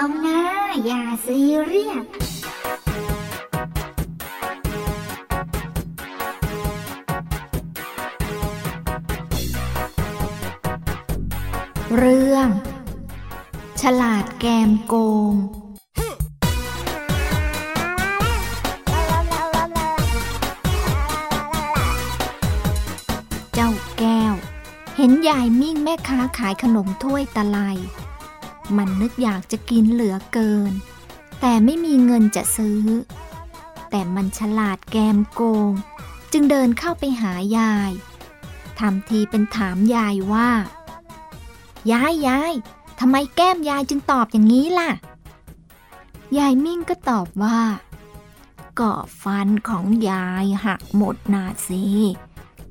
อย่าซีเรียสเรื่อง ฉลาดแกมโกง เจ้าแก้ว เห็นยายมิ่งแม่ค้าขายขนมถ้วยตะไล มันนึกอยากจะกินเหลือเกิน แต่ไม่มีเงินจะซื้อ แต่มันฉลาดแกมโกง จึงเดินเข้าไปหายายทำทีเป็นถามยายว่า ยายยายทำไมแก้มยายจึงตอบอย่างนี้ล่ะ ยายมิ่งก็ตอบว่า ก็ฟันของยายหักหมดนาสิ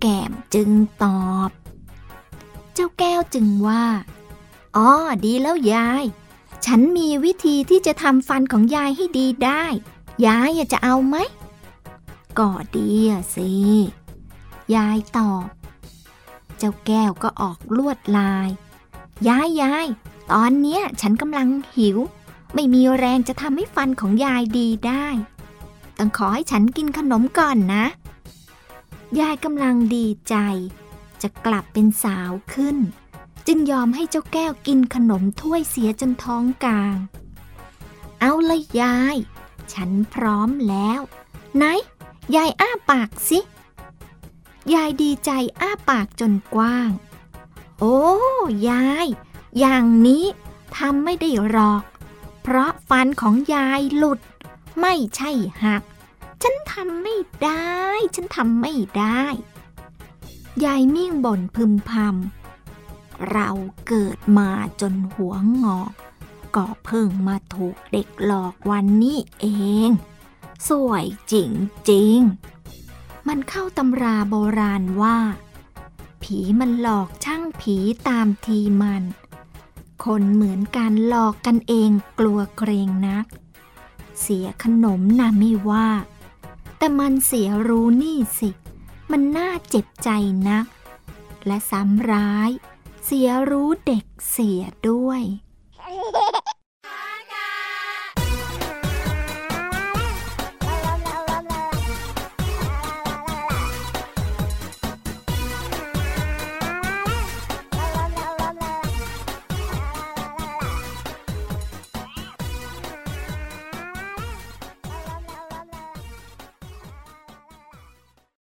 แก้มจึงตอบ เจ้าแก้วจึงว่า อ๋อดีแล้วยาย ฉันมีวิธีที่จะทำฟันของยายให้ดีได้ ยายจะเอาไหม ก็ดีอะสิ ยายตอบ เจ้าแก้วก็ออกลวดลาย ยายยายตอนเนี้ยฉันกำลังหิว ไม่มีแรงจะทำให้ฟันของยายดีได้ ต้องขอให้ฉันกินขนมก่อนนะ ยายกำลังดีใจ จะกลับเป็นสาวขึ้น จึงยอมให้เจ้าแก้วกินขนมถ้วยเสียจนท้องกลาง เอาเลยยาย ฉันพร้อมแล้ว ไหน ยายอ้าปากสิ ยายดีใจอ้าปากจนกว้าง โอ้ ยาย อย่างนี้ทำไม่ได้หรอก เพราะฟันของยายหลุด ไม่ใช่หัก ฉันทำไม่ได้ ฉันทำไม่ได้ ยายมิ่งบ่นพึมพำ เราเกิดมาจนหัวงอกก็เพิ่งมาถูกเด็กหลอกวันนี้เอง สวยจริงๆมันเข้าตำราโบราณว่า ผีมันหลอกช่างผีตามทีมัน คนเหมือนกันหลอกกันเองกลัวเกรงนัก เสียขนมน่ะไม่ว่า แต่มันเสียรู้นี่สิ มันน่าเจ็บใจนัก และซ้ำร้าย เสียรู้เด็กเสียด้วย